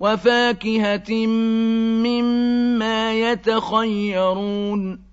وفاكهة مما يتخيرون